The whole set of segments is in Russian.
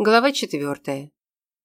Глава четвертая.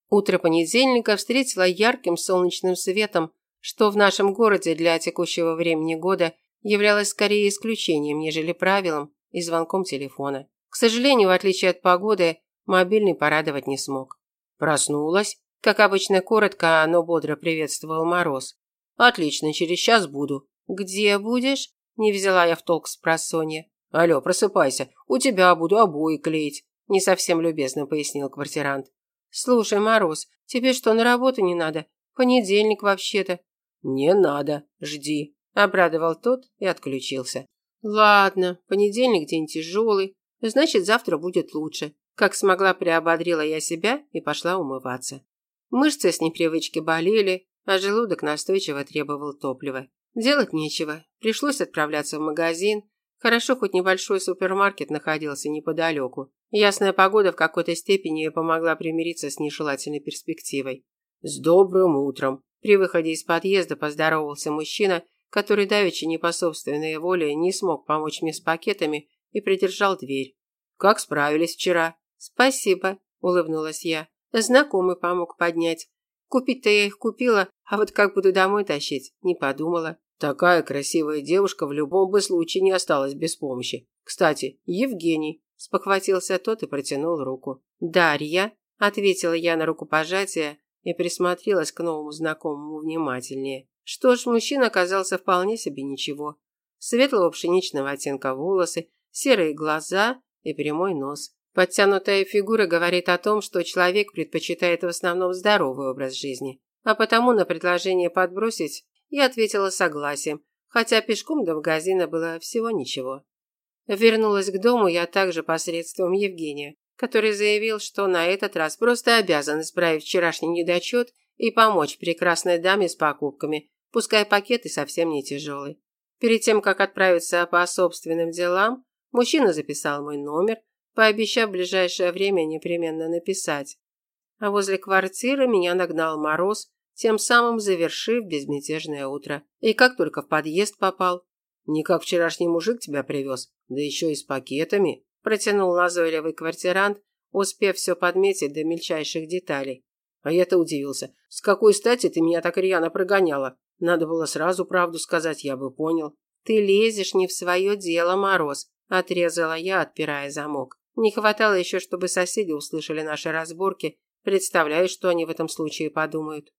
Утро понедельника встретило ярким солнечным светом, что в нашем городе для текущего времени года являлось скорее исключением, нежели правилом и звонком телефона. К сожалению, в отличие от погоды, мобильный порадовать не смог. Проснулась. Как обычно, коротко, но бодро приветствовал Мороз. «Отлично, через час буду». «Где будешь?» – не взяла я в толк с просонья. «Алло, просыпайся, у тебя буду обои клеить», – не совсем любезно пояснил квартирант. «Слушай, Мороз, тебе что, на работу не надо? Понедельник вообще-то». «Не надо, жди», – обрадовал тот и отключился. «Ладно, понедельник день тяжелый, значит, завтра будет лучше». Как смогла, приободрила я себя и пошла умываться. Мышцы с непривычки болели, а желудок настойчиво требовал топлива. Делать нечего, пришлось отправляться в магазин, Хорошо, хоть небольшой супермаркет находился неподалеку. Ясная погода в какой-то степени помогла примириться с нежелательной перспективой. «С добрым утром!» При выходе из подъезда поздоровался мужчина, который давеча не по собственной воле не смог помочь мне с пакетами и придержал дверь. «Как справились вчера?» «Спасибо», – улыбнулась я. Знакомый помог поднять. Купить-то я их купила, а вот как буду домой тащить, не подумала. Такая красивая девушка в любом бы случае не осталась без помощи. Кстати, Евгений, спохватился тот и протянул руку. Дарья, ответила я на рукопожатие и присмотрелась к новому знакомому внимательнее. Что ж, мужчина оказался вполне себе ничего. Светлого пшеничного оттенка волосы, серые глаза и прямой нос. Подтянутая фигура говорит о том, что человек предпочитает в основном здоровый образ жизни, а потому на предложение подбросить я ответила согласием, хотя пешком до магазина было всего ничего. Вернулась к дому я также посредством Евгения, который заявил, что на этот раз просто обязан исправить вчерашний недочет и помочь прекрасной даме с покупками, пускай пакет и совсем не тяжелый. Перед тем, как отправиться по собственным делам, мужчина записал мой номер, пообещав в ближайшее время непременно написать. А возле квартиры меня нагнал мороз, тем самым завершив безмятежное утро. И как только в подъезд попал, не как вчерашний мужик тебя привез, да еще и с пакетами, протянул назойливый квартирант, успев все подметить до мельчайших деталей. А я-то удивился. С какой стати ты меня так рьяно прогоняла? Надо было сразу правду сказать, я бы понял. Ты лезешь не в свое дело, Мороз, отрезала я, отпирая замок. Не хватало еще, чтобы соседи услышали наши разборки. Представляю, что они в этом случае подумают.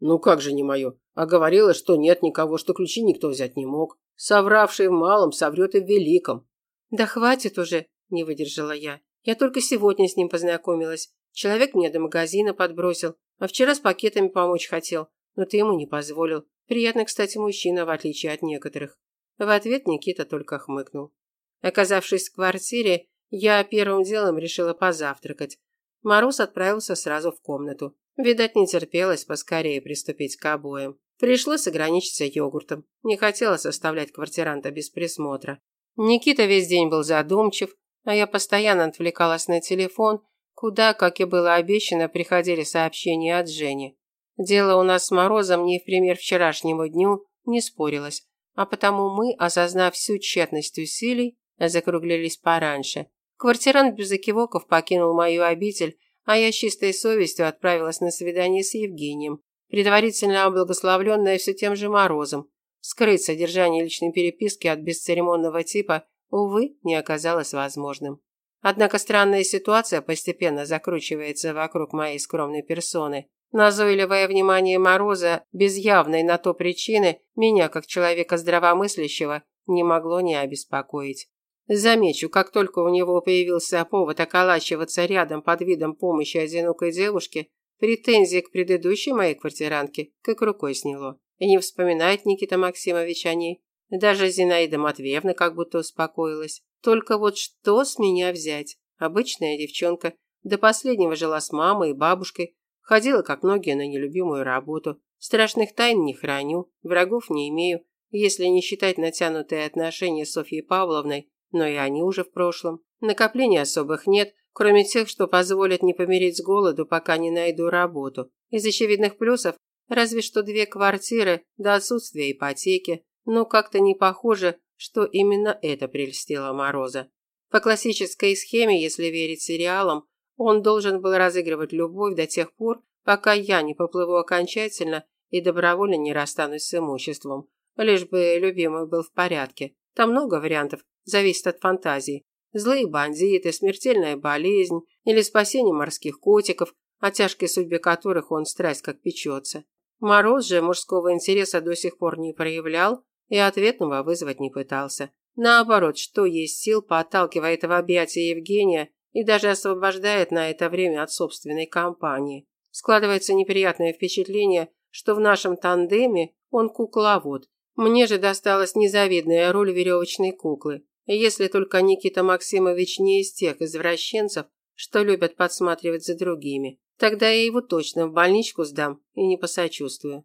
Ну как же не мое? А говорила, что нет никого, что ключи никто взять не мог. Совравший в малом соврет и в великом. Да хватит уже, не выдержала я. Я только сегодня с ним познакомилась. Человек мне до магазина подбросил, а вчера с пакетами помочь хотел, но ты ему не позволил. Приятный, кстати, мужчина, в отличие от некоторых. В ответ Никита только хмыкнул. Оказавшись в квартире, я первым делом решила позавтракать. Мороз отправился сразу в комнату. Видать, не терпелось поскорее приступить к обоим. Пришлось ограничиться йогуртом. Не хотелось оставлять квартиранта без присмотра. Никита весь день был задумчив, а я постоянно отвлекалась на телефон, куда, как и было обещано, приходили сообщения от Жени. Дело у нас с Морозом не в пример вчерашнему дню не спорилось, а потому мы, осознав всю тщетность усилий, закруглились пораньше. Квартирант без окивоков покинул мою обитель а я чистой совестью отправилась на свидание с Евгением, предварительно благословленная все тем же Морозом. Скрыть содержание личной переписки от бесцеремонного типа, увы, не оказалось возможным. Однако странная ситуация постепенно закручивается вокруг моей скромной персоны. Назойливое внимание Мороза, без явной на то причины, меня, как человека здравомыслящего, не могло не обеспокоить. Замечу, как только у него появился повод околачиваться рядом под видом помощи одинокой девушке, претензии к предыдущей моей квартирантке как рукой сняло. И не вспоминает Никита Максимович о ней. Даже Зинаида Матвеевна как будто успокоилась. Только вот что с меня взять? Обычная девчонка. До последнего жила с мамой и бабушкой. Ходила, как многие, на нелюбимую работу. Страшных тайн не храню, врагов не имею. Если не считать натянутые отношения с Софьей Павловной, но и они уже в прошлом. Накоплений особых нет, кроме тех, что позволят не помереть с голоду, пока не найду работу. Из очевидных плюсов разве что две квартиры до отсутствия ипотеки, но как-то не похоже, что именно это прельстило Мороза. По классической схеме, если верить сериалам, Он должен был разыгрывать любовь до тех пор, пока я не поплыву окончательно и добровольно не расстанусь с имуществом. Лишь бы любимый был в порядке. Там много вариантов, зависит от фантазии. Злые бандиты, смертельная болезнь или спасение морских котиков, о тяжкой судьбе которых он страсть как печется. Мороз же мужского интереса до сих пор не проявлял и ответного вызвать не пытался. Наоборот, что есть сил, подталкивает в объятия Евгения и даже освобождает на это время от собственной компании. Складывается неприятное впечатление, что в нашем тандеме он кукловод. Мне же досталась незавидная роль веревочной куклы. Если только Никита Максимович не из тех извращенцев, что любят подсматривать за другими. Тогда я его точно в больничку сдам и не посочувствую.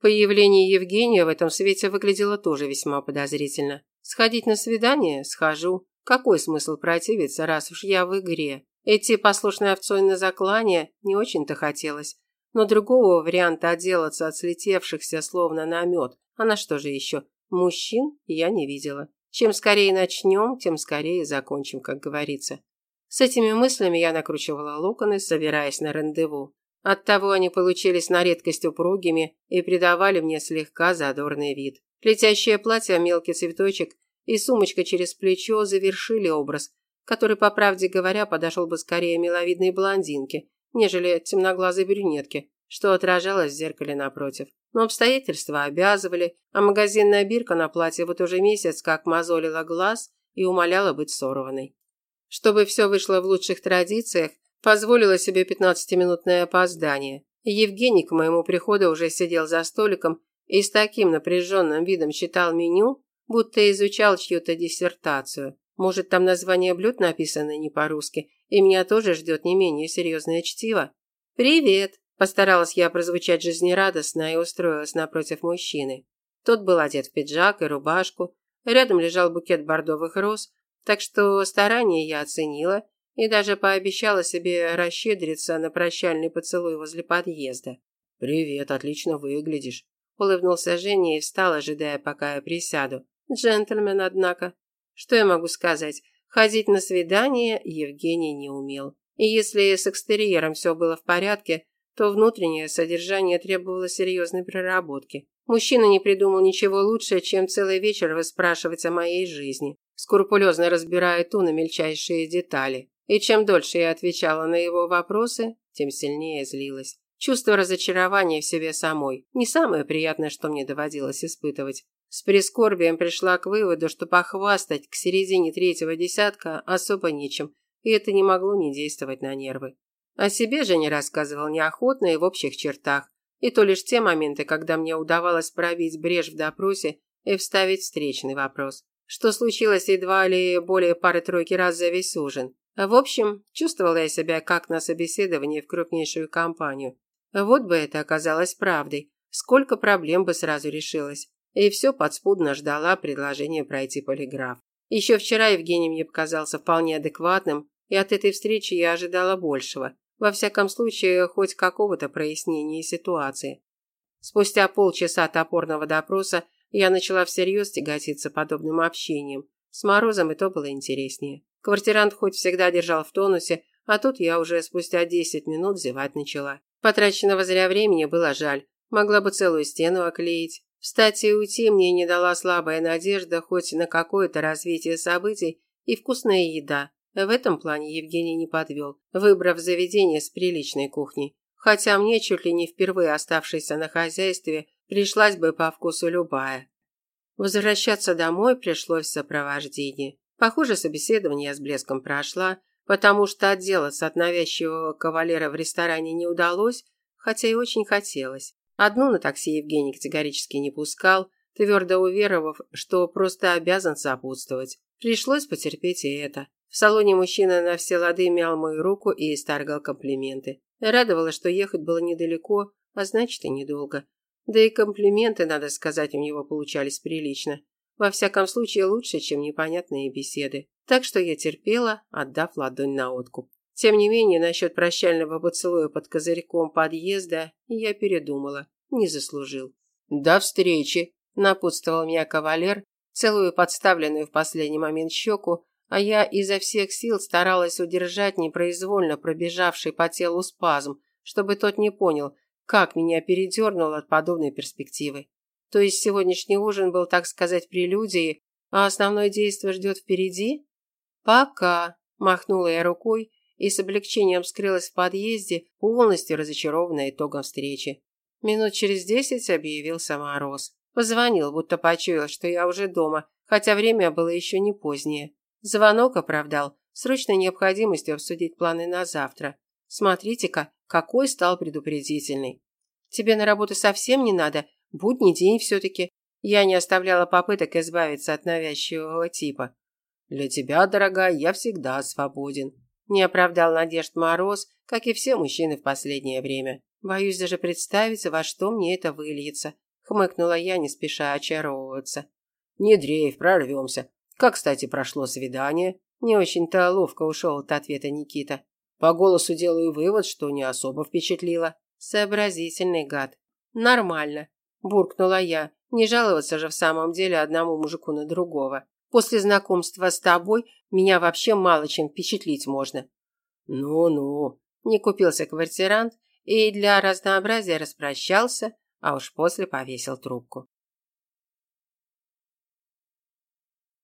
Появление Евгения в этом свете выглядело тоже весьма подозрительно. Сходить на свидание? Схожу. Какой смысл противиться, раз уж я в игре? Идти послушной овцой на заклание не очень-то хотелось. Но другого варианта отделаться от слетевшихся словно на мед, а на что же еще, мужчин я не видела. Чем скорее начнем, тем скорее закончим, как говорится. С этими мыслями я накручивала локоны, собираясь на рандеву. Оттого они получились на редкость упругими и придавали мне слегка задорный вид. Летящее платье, мелкий цветочек и сумочка через плечо завершили образ, который, по правде говоря, подошел бы скорее миловидной блондинке, нежели темноглазой брюнетке, что отражалось в зеркале напротив. Но обстоятельства обязывали, а магазинная бирка на платье вот уже месяц как мозолила глаз и умоляла быть сорванной. Чтобы все вышло в лучших традициях, позволила себе 15-минутное опоздание. Евгений к моему приходу уже сидел за столиком и с таким напряженным видом читал меню, будто изучал чью-то диссертацию. Может, там название блюд написано не по-русски, и меня тоже ждет не менее серьезное чтиво. «Привет!» – постаралась я прозвучать жизнерадостно и устроилась напротив мужчины. Тот был одет в пиджак и рубашку, рядом лежал букет бордовых роз, так что старание я оценила и даже пообещала себе расщедриться на прощальный поцелуй возле подъезда. «Привет, отлично выглядишь», – улыбнулся Женя и встал, ожидая, пока я присяду. Джентльмен, однако. Что я могу сказать? Ходить на свидание Евгений не умел. И если с экстерьером все было в порядке, то внутреннее содержание требовало серьезной проработки. Мужчина не придумал ничего лучше, чем целый вечер выспрашивать о моей жизни скрупулезно разбирая ту на мельчайшие детали. И чем дольше я отвечала на его вопросы, тем сильнее злилась. Чувство разочарования в себе самой – не самое приятное, что мне доводилось испытывать. С прискорбием пришла к выводу, что похвастать к середине третьего десятка особо нечем, и это не могло не действовать на нервы. О себе же не рассказывал неохотно и в общих чертах, и то лишь те моменты, когда мне удавалось пробить брешь в допросе и вставить встречный вопрос что случилось едва ли более пары-тройки раз за весь ужин. В общем, чувствовала я себя как на собеседовании в крупнейшую компанию. Вот бы это оказалось правдой. Сколько проблем бы сразу решилось. И все подспудно ждала предложения пройти полиграф. Еще вчера Евгений мне показался вполне адекватным, и от этой встречи я ожидала большего. Во всяком случае, хоть какого-то прояснения ситуации. Спустя полчаса топорного допроса я начала всерьез тяготиться подобным общением. С Морозом и то было интереснее. Квартирант хоть всегда держал в тонусе, а тут я уже спустя 10 минут зевать начала. Потраченного зря времени было жаль. Могла бы целую стену оклеить. Встать и уйти мне не дала слабая надежда хоть на какое-то развитие событий и вкусная еда. В этом плане Евгений не подвел, выбрав заведение с приличной кухней. Хотя мне, чуть ли не впервые оставшейся на хозяйстве, пришлась бы по вкусу любая. Возвращаться домой пришлось в сопровождении. Похоже, собеседование с блеском прошла, потому что отделаться от навязчивого кавалера в ресторане не удалось, хотя и очень хотелось. Одну на такси Евгений категорически не пускал, твердо уверовав, что просто обязан сопутствовать. Пришлось потерпеть и это. В салоне мужчина на все лады мял мою руку и исторгал комплименты. Радовало, что ехать было недалеко, а значит и недолго. Да и комплименты, надо сказать, у него получались прилично. Во всяком случае, лучше, чем непонятные беседы. Так что я терпела, отдав ладонь на откуп. Тем не менее, насчет прощального поцелуя под козырьком подъезда я передумала. Не заслужил. «До встречи!» – напутствовал меня кавалер, целую подставленную в последний момент щеку, а я изо всех сил старалась удержать непроизвольно пробежавший по телу спазм, чтобы тот не понял, как меня передернуло от подобной перспективы. То есть сегодняшний ужин был, так сказать, прелюдией, а основное действие ждет впереди? Пока, махнула я рукой и с облегчением скрылась в подъезде, полностью разочарованная итогом встречи. Минут через десять объявился Мороз. Позвонил, будто почуял, что я уже дома, хотя время было еще не позднее. Звонок оправдал срочной необходимостью обсудить планы на завтра. Смотрите-ка, какой стал предупредительный. Тебе на работу совсем не надо, будний день все-таки. Я не оставляла попыток избавиться от навязчивого типа. Для тебя, дорогая, я всегда свободен. Не оправдал надежд Мороз, как и все мужчины в последнее время. Боюсь даже представить, во что мне это выльется. Хмыкнула я, не спеша очаровываться. Не дрейф, прорвемся. Как, кстати, прошло свидание? Не очень-то ловко ушел от ответа Никита. По голосу делаю вывод, что не особо впечатлило. Сообразительный гад. Нормально, буркнула я. Не жаловаться же в самом деле одному мужику на другого. После знакомства с тобой меня вообще мало чем впечатлить можно. Ну-ну, не купился квартирант и для разнообразия распрощался, а уж после повесил трубку.